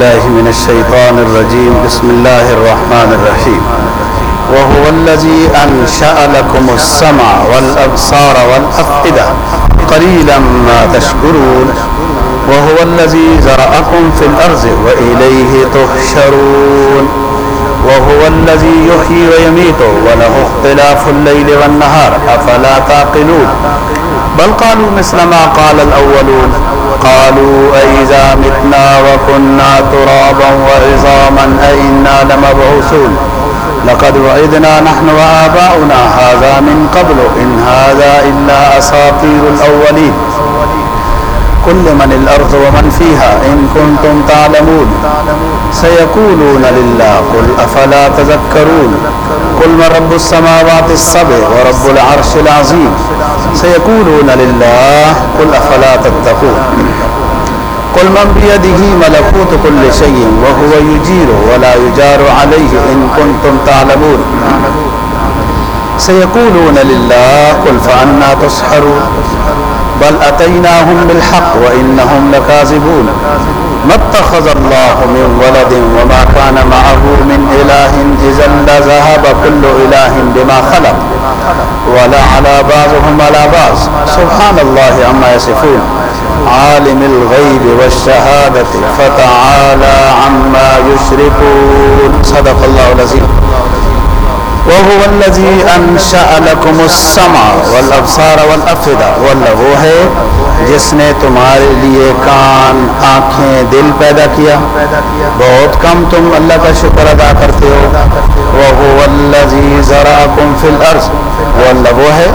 بالله من الشيطان الرجيم. بسم الله الرحمن الرحيم. وهو الذي أنشأ لكم السمع والأبصار والأفئدة. قليلا ما تشكرون. وهو الذي زرأكم في الأرض وإليه تحشرون. وهو الذي يحيي ويميت وله اختلاف الليل والنهار. أفلا تعقلون؟ بل قالوا مثل ما قال الأولون. قالوا أئذا متنا وكنا ترابا وعظاما أئنا لمبعوثون لقد وعدنا نحن وآباؤنا هذا من قبل إن هذا إلا أساطير الأولين كل من الأرض ومن فيها إن كنتم تعلمون سيقولون لله قل أفلا تذكرون قل من رب السماوات السبع ورب العرش العظيم سيقولون لله، قل أفلا تتقون. قل من بيده ملكوت كل شيء وهو يجير ولا يجار عليه إن كنتم تعلمون. سيقولون لله، قل فأنا تسحرون. بل أتيناهم بالحق وإنهم لكاذبون. ما اتخذ الله من ولد وما كان معه من إله إذا لذهب كل إله بما خلق. ولا على بعضهم على بعض. سبحان الله عما يصفون. عالم الغيب والشهادة فتعالى عما يشركون. صدق الله العظيم. وهو الذي انشأ لكم السمع والابصار والافئدہ واللہ وہ ہے جس نے تمہارے لیے کان، آنکھیں دل پیدا کیا۔ بہت کم تم اللہ کا شکر ادا کرتے ہو۔ وهو الذي زرعكم في الارض وہ ہے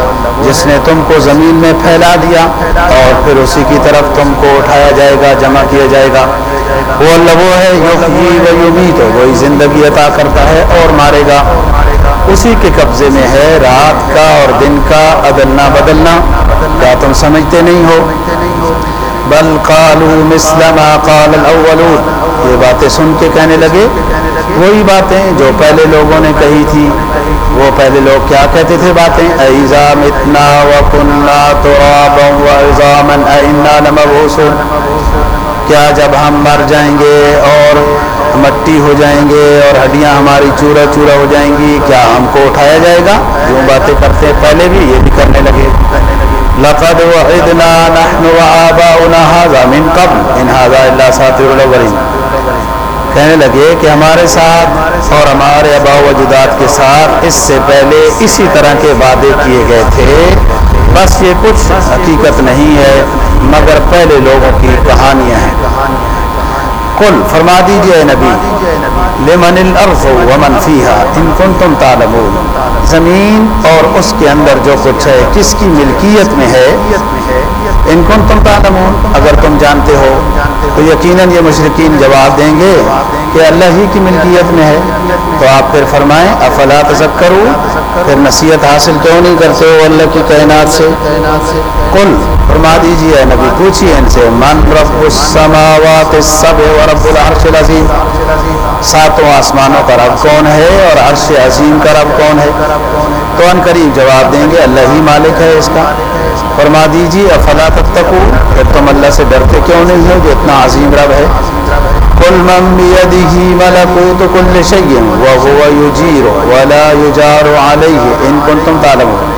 جس نے تم کو زمین میں پھیلا دیا اور پھر اسی کی طرف تم کو اٹھایا جائے گا، جمع کیا جائے گا۔ وہ اللہ وہ ہے، یحیی و یمیت وہی زندگی عطا کرتا ہے اور مارے گا۔ اسی کے قبضے میں ہے رات کا اور دن کا عدلنا بدلنا۔ کیا تم سمجھتے نہیں ہو؟ بل قالوا مثل ما قال الاولون یہ باتیں سن کے کہنے لگے۔ وہی باتیں جو پہلے لوگوں نے کہی تھی۔ وہ پہلے لوگ کیا کہتے تھے باتیں؟ ایزا متنا وکنا ترابا وعظاما ائنا لمبعوثون۔ کیا جب ہم مر جائیں گے اور مٹی ہو جائیں گے اور ہڈیاں ہماری چورا چورا ہو جائیں گی، کیا ہم کو اٹھایا جائے گا؟ جو باتیں کرتے ہیں پہلے بھی، یہ بھی کرنے لگے۔ لقد وعدنا نحن وآباؤنا هذا من قبل ان هذا الا ساتر الاولین کہنے لگے کہ ہمارے ساتھ اور ہمارے ابا و اجداد کے ساتھ اس سے پہلے اسی طرح کے وعدے کیے گئے تھے۔ بس یہ کچھ حقیقت نہیں ہے، مگر پہلے لوگوں کی کہانیاں ہیں۔ کل فرما دیجیے نبی، لمن الارض ومن فیها ان کنتم تعلمون۔ زمین اور اس کے اندر جو کچھ ہے کس کی ملکیت میں ہے؟ ان کنتم تعلمون؟ اگر تم جانتے ہو، تو یقیناً یہ مشرقین جواب دیں گے کہ اللہ ہی کی ملکیت میں ہے۔ تو آپ پھر فرمائیں، افلا تذکرو؟ پھر نصیحت حاصل کیوں نہیں کرتے ہو اللہ کی کائنات سے؟ کل فرما دیجیے نبی پوچھیے ان سے، من رب السماوات السبع ورب العرش العظیم۔ ساتوں آسمانوں کا رب کون ہے اور عرش عظیم کا رب کون ہے؟ تو ان قریب جواب دیں گے، اللہ ہی مالک ہے اس کا۔ فرما دیجیے افلا تتقو پھر تم اللہ سے ڈرتے کیوں نہیں ہو؟ جو اتنا عظیم رب ہے۔ کل من بیدہ ملکوت کل شیء وهو یجیر ولا یجار علیہ۔ ان کنتم تعلمون۔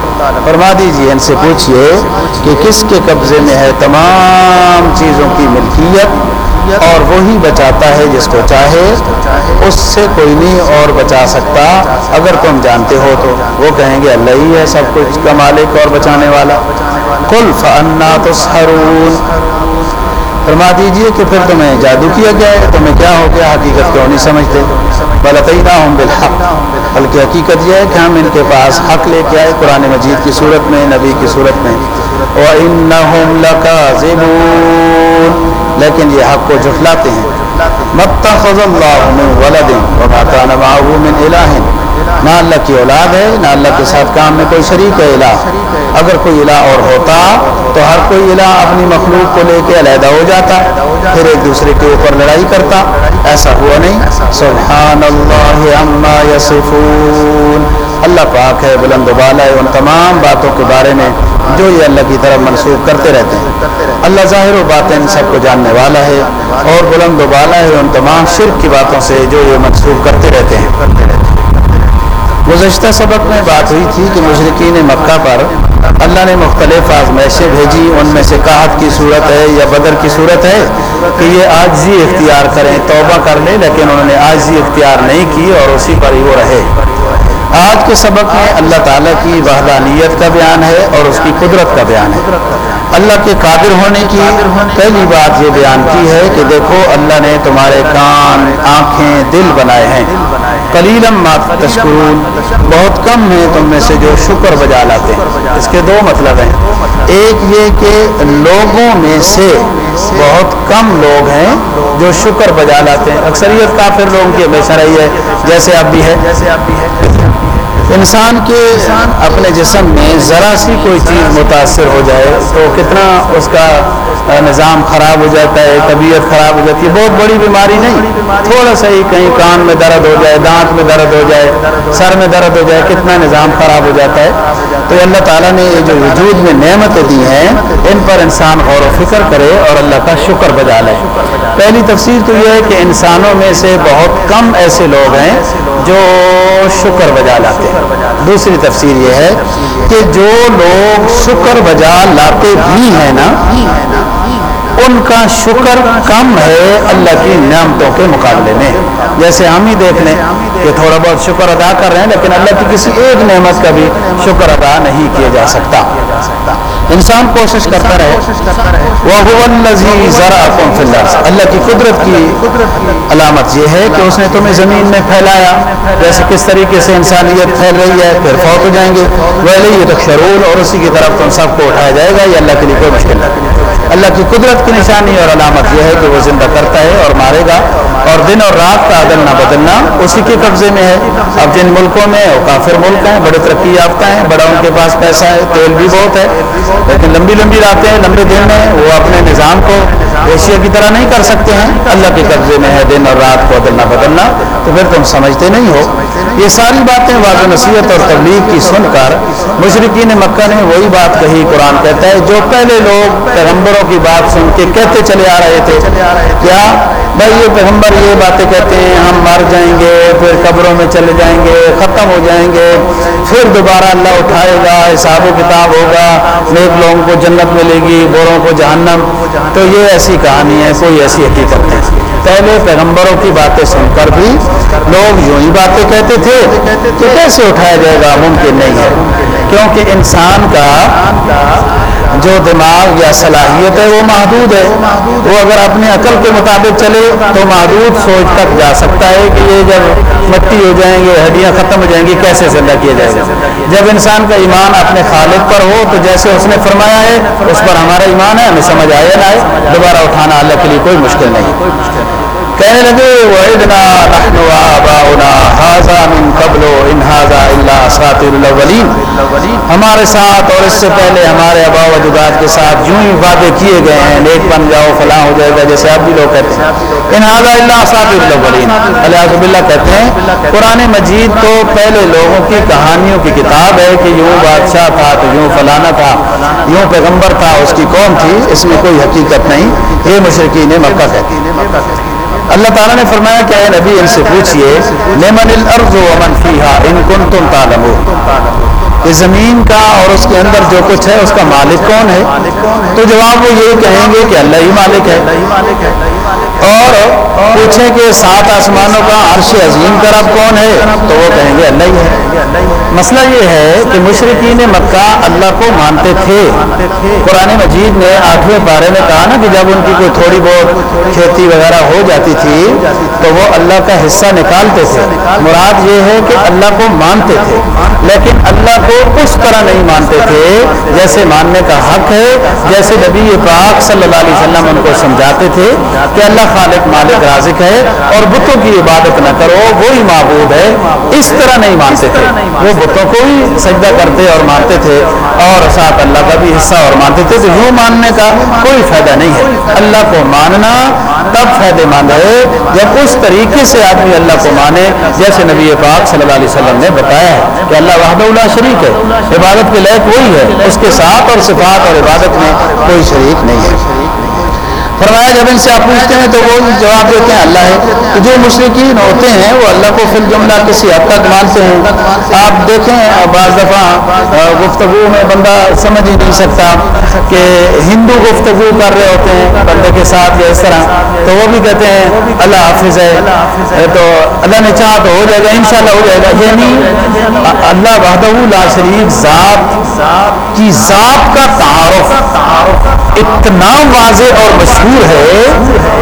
فرما دیجیے ان سے پوچھئے کہ کس کے قبضے میں ہے تمام چیزوں کی ملکیت؟ اور وہی بچاتا ہے جس کو چاہے۔ اس سے کوئی نہیں اور بچا سکتا۔ اگر تم جانتے ہو تو۔ وہ کہیں گے، اللہ ہی ہے سب کچھ، کا مالک اور بچانے والا۔ کل فنا تسحرون۔ فرما دیجیے کہ پھر تمہیں جادو کیا گیا ہے، تمہیں کیا ہو گیا؟ حقیقت کیوں نہیں سمجھتے؟ بلطینہ ہوں بالحق۔ بلکہ حقیقت یہ ہے کہ ہم ان کے پاس حق لے کے آئے قرآن مجید کی صورت میں، نبی کی صورت میں۔ وَإِنَّهُمْ لَكَاذِبُونَ۔ لیکن یہ حق کو جھٹلاتے ہیں۔ مَتَّخَذَ اللَّهُ مِنْ وَلَدٍ وَمَا كَانَ مَعَهُ مِنْ إِلَٰهٍ۔ نہ اللہ کی اولاد ہے، نہ اللہ کے ساتھ کام میں کوئی شریک ہے الہ۔ اگر کوئی الہ اور ہوتا تو ہر کوئی الہ اپنی مخلوق کو لے کے علیحدہ ہو جاتا، پھر ایک دوسرے کے اوپر لڑائی کرتا۔ ایسا ہوا نہیں۔ سبحان اللہ عما یصفون۔ اللہ پاک ہے، بلند و بالا ہے، ان تمام باتوں کے بارے میں جو یہ اللہ کی طرف منسوخ کرتے رہتے ہیں۔ اللہ ظاہر و باطن سب کو جاننے والا ہے اور بلند و بالا ہے، ان تمام شرک کی باتوں سے جو یہ منسوخ کرتے رہتے ہیں۔ گزشتہ سبق میں بات ہوئی تھی کہ مشرقین مکہ پر اللہ نے مختلف آزمائشیں بھیجی، ان میں سے کاہت کی صورت ہے یا بدر کی صورت ہے کہ یہ آجزی اختیار کریں، توبہ کر لیں، لیکن انہوں نے آجزی اختیار نہیں کی اور اسی پر ہی وہ رہے۔ آج کے سبق میں اللہ تعالیٰ کی وحدانیت کا بیان ہے اور اس کی قدرت کا بیان ہے۔ اللہ کے قادر ہونے کی پہلی بات یہ بیان کی ہے کہ دیکھو اللہ نے تمہارے کان آنکھیں دل بنائے ہیں۔ کلیلم تشکرون بہت کم ہیں تم میں سے جو شکر بجا لاتے ہیں۔ اس کے دو مطلب ہیں۔ ایک یہ کہ لوگوں میں سے بہت کم لوگ ہیں جو شکر بجا لاتے ہیں۔ اکثریت کافر لوگوں کی ہمیشہ رہی ہے جیسے اب بھی ہے۔ جیسے اب بھی ہے۔ انسان کے اپنے جسم میں ذرا سی کوئی چیز متاثر ہو جائے تو کتنا اس کا نظام خراب ہو جاتا ہے، طبیعت خراب ہو جاتی ہے، بہت بڑی بیماری نہیں۔ تھوڑا سا ہی کہیں کان میں درد ہو جائے، دانت میں درد ہو جائے، سر میں درد ہو جائے، کتنا نظام خراب ہو جاتا ہے۔ تو اللہ تعالیٰ نے یہ جو وجود میں نعمتیں دی ہیں، ان پر انسان غور و فکر کرے اور اللہ کا شکر بجا لے۔ پہلی تفسیر تو یہ ہے کہ انسانوں میں سے بہت کم ایسے لوگ ہیں جو شکر بجا لاتے ہیں۔ دوسری تفسیر یہ ہے کہ جو لوگ شکر بجا لاتے بھی ہیں نا، ان کا شکر کم ہے اللہ کی نعمتوں کے مقابلے میں۔ جیسے ہم ہی دیکھ لیں کہ تھوڑا بہت شکر ادا کر رہے ہیں، لیکن اللہ کی کسی ایک نعمت کا بھی شکر ادا نہیں کیا جا سکتا۔ انسان کوشش کرتا رہے وہ اللہ کی قدرت کی علامت یہ ہے کہ اس نے تمہیں زمین میں پھیلایا۔ جیسے کس طریقے سے انسانیت پھیل رہی ہے پھر فوت ہو جائیں گے۔ ویلے یہ تو شرول اور اسی کی طرف تم سب کو اٹھایا جائے گا۔ یہ اللہ کے لیے کوئی مشکل نہیں۔ اللہ کی قدرت کی نشانی اور علامت یہ ہے کہ وہ زندہ کرتا ہے اور مارے گا۔ اور دن اور رات کا عدل نہ بدلنا اسی کے قبضے میں ہے۔ اب جن ملکوں میں وہ کافر ملک ہیں بڑے ترقی یافتہ ہیں بڑا ان کے پاس پیسہ ہے تیل بھی بہت ہے۔ لیکن لمبی لمبی راتیں، لمبے دن میں وہ اپنے نظام کو ایشیا کی طرح نہیں کر سکتے ہیں۔ اللہ کے قبضے میں ہے دن اور رات کو عدل نہ بدلنا۔ تو پھر تم سمجھتے نہیں ہو۔ یہ ساری باتیں واضح نصیحت اور تبلیغ کی سن کر مشرقین مکہ نے وہی بات کہی، قرآن کہتا ہے، جو پہلے لوگ پیغمبروں کی بات سن کے کہتے چلے آ رہے تھے، کیا بھائی، یہ پیغمبر یہ باتیں کہتے ہیں، ہم مر جائیں گے، پھر قبروں میں چلے جائیں گے، ختم ہو جائیں گے، پھر دوبارہ اللہ اٹھائے گا، حساب و کتاب ہوگا، نیک لوگوں کو جنت ملے گی، بوروں کو جہنم۔ تو یہ ایسی کہانی ہے، کوئی ایسی حقیقت نہیں۔ پہلے پیغمبروں کی باتیں سن کر بھی لوگ یوں ہی باتیں کہتے تھے کہ کیسے اٹھایا جائے گا، ممکن نہیں ہے۔ کیونکہ انسان کا جو دماغ یا صلاحیت ہے وہ محدود ہے۔ وہ اگر اپنے عقل کے مطابق چلے تو محدود سوچ تک جا سکتا ہے کہ یہ جب مٹی ہو جائیں گے، ہڈیاں ختم ہو جائیں گی، کیسے زندہ کیا جائے گا؟ جب انسان کا ایمان اپنے خالق پر ہو تو جیسے اس نے فرمایا ہے، اس پر ہمارا ایمان ہے، ہمیں سمجھ آئے نہ آئے، دوبارہ اٹھانا اللہ کے لیے کوئی مشکل نہیں۔ کہنے لگے وعدنا نحن وآباؤنا، هذا من قبل ان هذا الا اساطير الاولين ہمارے ساتھ اور اس سے پہلے ہمارے ابا و کے ساتھ یوں ہی وعدے کیے گئے ہیں، نیک بن جاؤ، فلاں ہو جائے گا، جیسے اب بھی لوگ کہتے ہیں۔ ان هذا الا اساطير الاولين الیاذ باللہ کہتے ہیں، قرآن مجید تو پہلے لوگوں کی کہانیوں کی کتاب ہے کہ یوں بادشاہ تھا تو یوں فلانا تھا، یوں پیغمبر تھا، اس کی قوم تھی، اس میں کوئی حقیقت نہیں۔ یہ مشرقین مکہ کہتے ہیں۔ اللہ تعالیٰ نے فرمایا کہ اے نبی ان سے پوچھئے، لمن الارض ومن فیہا؟ ان کنتم تعلمون. کہ زمین کا اور اس کے اندر جو کچھ ہے، اس کا مالک کون ہے؟ تو جواب وہ یہ کہیں گے کہ اللہ ہی مالک ہے۔ اور پوچھیں کہ سات آسمانوں کا عرش عظیم کا رب کون ہے؟ تو وہ کہیں گے اللہ ہی ہے۔ مسئلہ یہ ہے کہ مشرقین مکہ اللہ کو مانتے تھے۔ قرآن مجید نے آٹھویں بارے میں کہا نا کہ جب ان کی کوئی تھوڑی بہت کھیتی وغیرہ ہو جاتی تھی، تو وہ اللہ کا حصہ نکالتے تھے۔ مراد یہ ہے کہ اللہ کو مانتے تھے۔ لیکن اللہ کو اس طرح نہیں مانتے تھے جیسے ماننے کا حق ہے، جیسے نبی پاک صلی اللہ علیہ وسلم ان کو سمجھاتے تھے کہ اللہ خالق مالک رازق ہے اور بتوں کی عبادت نہ کرو، وہی معبود ہے۔ اس طرح نہیں مانتے تھے۔ وہ بتوں کو ہی سجدہ کرتے اور مانتے تھے اور ساتھ اللہ کا بھی حصہ اور مانتے تھے۔ تو یوں ماننے کا کوئی فائدہ نہیں ہے۔ اللہ کو ماننا تب فائدے مند ہے جب اس طریقے سے آدمی اللہ کو مانے، جیسے نبی پاک صلی اللہ علیہ وسلم نے بتایا ہے کہ اللہ وحدہ اللہ شریک ہے۔ عبادت کے لائق وہی ہے۔ اس کے ساتھ اور صفات اور عبادت میں کوئی شریک نہیں ہے۔ فرمایا جب ان سے آپ پوچھتے ہیں تو وہ جواب دیتے ہیں، اللہ ہے۔ تو جو مشرقین ہوتے ہیں، وہ اللہ کو فی الجملہ کسی حد تک مانتے ہیں۔ آپ دیکھیں، بعض دفعہ گفتگو میں بندہ سمجھ ہی نہیں سکتا کہ ہندو گفتگو کر رہے ہوتے ہیں، بندے کے ساتھ یا اس طرح۔ تو وہ بھی کہتے ہیں، اللہ حافظ ہے۔ تو اللہ نے چاہا تو ہو جائے گا، انشاءاللہ ہو جائے گا۔ یعنی اللہ وحدہ لا شریف ذات کی ذات کا تعارف۔ اتنا واضح اور مشہور ہے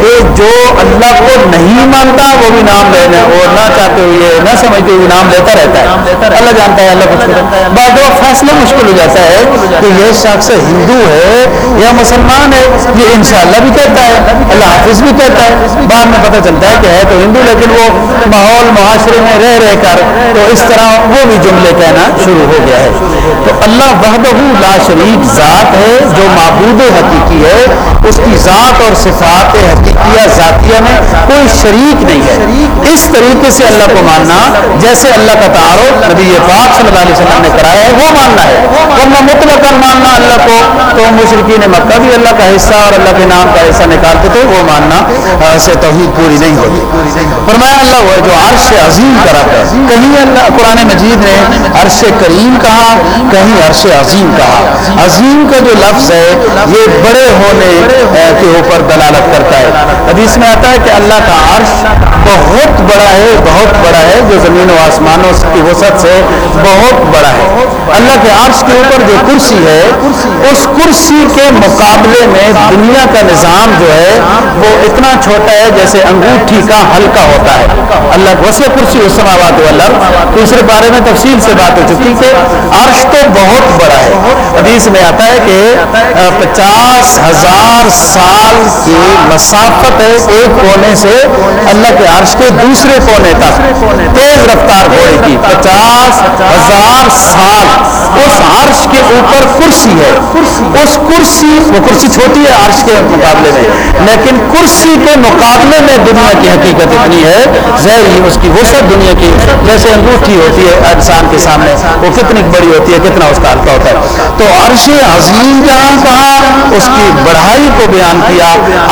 کہ جو اللہ کو نہیں مانتا وہ بھی نام لینا اور نہ چاہتے ہوئے نہ سمجھتے ہوئے نام لیتا رہتا ہے۔ اللہ جانتا ہے، اللہ کچھ بعد وہ فیصلہ مشکل ہو جاتا ہے کہ یہ شخص ہندو ہے یا مسلمان ہے، یہ انشاءاللہ بھی کہتا ہے، اللہ حافظ بھی کہتا ہے۔ بعد میں پتہ چلتا ہے کہ ہے تو ہندو، لیکن وہ ماحول، معاشرے میں رہ رہ کر تو اس طرح وہ بھی جملے کہنا شروع ہو گیا ہے۔ تو اللہ وحدہ لا شریک ذات ہے، جو معبود حقیقی ہے، اس کی ذات اور صفات حقیقیہ ذاتیہ میں کوئی شریک نہیں ہے۔ اس طریقے سے اللہ کو ماننا، جیسے اللہ کا تعارف نبی پاک صلی اللہ علیہ وسلم نے کرایا ہے، وہ ماننا ہے۔ ورنہ مطلق ماننا اللہ کو، تو مشرقین مکہ بھی اللہ کا حصہ اور اللہ کے نام کا حصہ نکالتے تھے، وہ ماننا سے توحید پوری نہیں ہوتی۔ فرمایا اللہ وہ جو عرش عظیم کرا کہیں اللہ، قرآن مجید نے عرش کریم کہا، کہیں عرش عظیم کہا۔ عظیم کا جو لفظ ہے، یہ بڑے ہونے کے اوپر دلالت کرتا ہے۔ حدیث میں آتا ہے کہ اللہ کا عرش بہت بڑا ہے، بہت بڑا ہے، جو زمین و آسمانوں کی وسعت سے بہت بڑا ہے۔ اللہ کے عرش کے اوپر جو کرسی ہے، اس کرسی کے مقابلے میں دنیا کا نظام جو ہے، وہ اتنا چھوٹا ہے جیسے انگوٹھی کا ہلکا ہوتا ہے۔ اللہ وسیع کرسی، اس سماوات والارض دوسرے بارے میں تفصیل سے بات ہو چکی کہ عرش تو بہت بڑا ہے۔ حدیث میں آتا ہے کہ پچاس ہزار سال کی مسافت ہے ایک کونے سے اللہ کے عرش کے دوسرے کونے تک تیز رفتار گھوڑے کی پچاس ہزار سال اس عرش کے اوپر کرسی ہے۔ اس کرسی، وہ کرسی چھوٹی ہے عرش کے مقابلے میں، لیکن کرسی کے مقابلے میں دنیا کی حقیقت اتنی ہے ظہری اس کی وسعت دنیا کی، جیسے انگوٹھی ہوتی ہے انسان کے سامنے، وہ کتنی بڑی ہوتی ہے، کتنا اس کا ہلکا ہوتا ہے۔ تو عرش عظیم جہاں کہا اس کی بڑھائی کو بیان کیا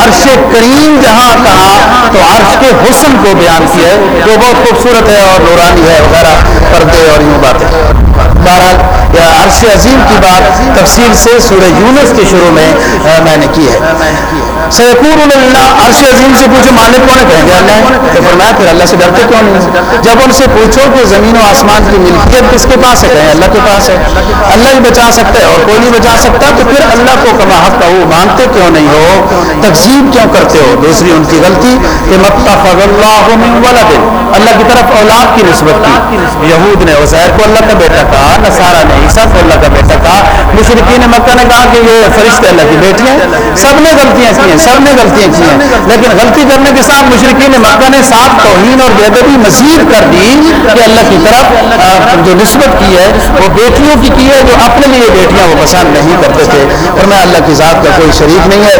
عرش کریم جہاں کہا، تو عرش کے حسن کو بیان کیا ہے، جو بہت خوبصورت ہے اور نورانی ہے وغیرہ پردے اور یوں باتیں۔ بہرحال عرش عظیم کی بات تفصیل سے سورہ یونس کے شروع میں میں نے کی ہے۔ سیکور اللہ، عرش عظیم سے پوچھو مالک کون کہیں گے اللہ تو فرمایا، پھر اللہ سے ڈرتے کیوں نہیں؟ جب ان سے پوچھو کہ زمین و آسمان کی ملکیت کس کے پاس ہے، کہیں اللہ کے پاس ہے۔ اللہ ہی بچا سکتا ہے اور کوئی نہیں بچا سکتا، تو پھر اللہ کو کما حق کا وہ مانتے کیوں نہیں ہو؟ تقسیم کیوں کرتے ہو؟ دوسری ان کی غلطی کہ متفق اللہ من ولد۔ اللہ کی طرف اولاد کی نسبت کی۔ یہود نے عزیر کو اللہ کا بیٹا کہا، نصارہ نے عیسیٰ کو اللہ کا بیٹا کہا۔ مشرقین مکہ نے کہا کہ یہ فرشتے اللہ کی بیٹیاں سب نے غلطیاں کی ہیں، سب نے غلطیاں کی ہیں۔ لیکن غلطی کرنے کے ساتھ مشرقین مکہ نے ساتھ توہین اور بےدبی مزید کر دی کہ اللہ کی طرف جو نسبت کی ہے، وہ بیٹیوں کی کی ہے، جو اپنے لیے بیٹیاں وہ پسند نہیں کرتے تھے۔ اور میں اللہ کی ذات کا کوئی شریک نہیں ہے۔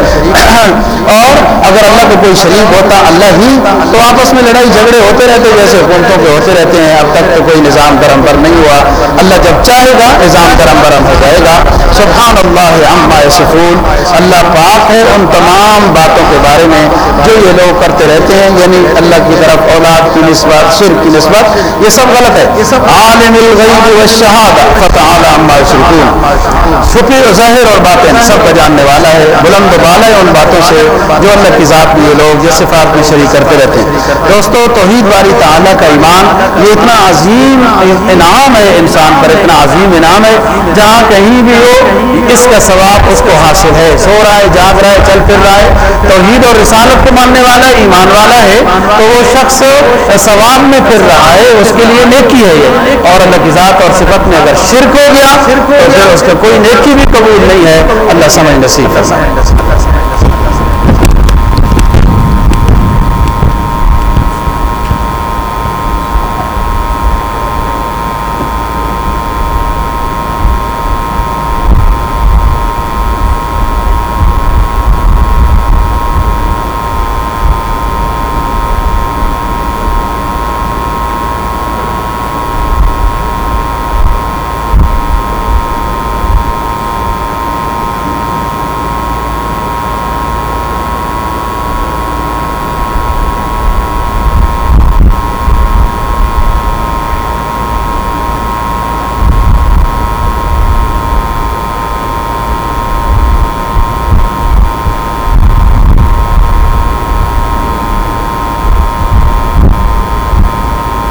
اور اگر اللہ کا کوئی شریک ہوتا، اللہ ہی تو آپس میں لڑائی جھگڑے ہوتے رہتے۔ جیسے حکومتوں کے ہوتے رہتے ہیں، اب تک تو کوئی نظام درم پر نہیں ہوا۔ اللہ جب چاہے گا، نظام درم برم ہو جائے گا۔ سبحان اللہ عما سکون اللہ پاک ہے ان تمام باتوں کے بارے میں جو یہ لوگ کرتے رہتے ہیں یعنی اللہ کی طرف اولاد کی نسبت، شرک کی نسبت، یہ سب غلط ہے۔ عالم الغیب والشہادہ، فتعالی عما یشرکون۔ چھپی و ظاہر اور باتیں سب کا جاننے والا ہے، بلند و بالا ہے ان باتوں سے جو اللہ کی ذات میں یہ لوگ، یہ صفات میں شریک کرتے رہتے ہیں۔ دوستو، توحید باری تعالیٰ کا ایمان، یہ اتنا عظیم انعام ہے انسان پر، اتنا عظیم انعام ہے، جہاں کہیں بھی ہو، اس کا ثواب اس کو حاصل ہے۔ سو رہا ہے، جاگ رہا ہے، چل پھر رہا ہے۔ توحید اور رسالت کو ماننے والا، ایمان والا ہے، تو وہ شخص ثواب میں پھر رہا ہے، اس کے لیے نیکی ہے یہ۔ اور اللہ کی ذات اور صفت میں اگر شرک ہو گیا، تو پھر اس کا کوئی نیکی بھی قبول نہیں ہے۔ اللہ سمجھ نصیب فرمائے۔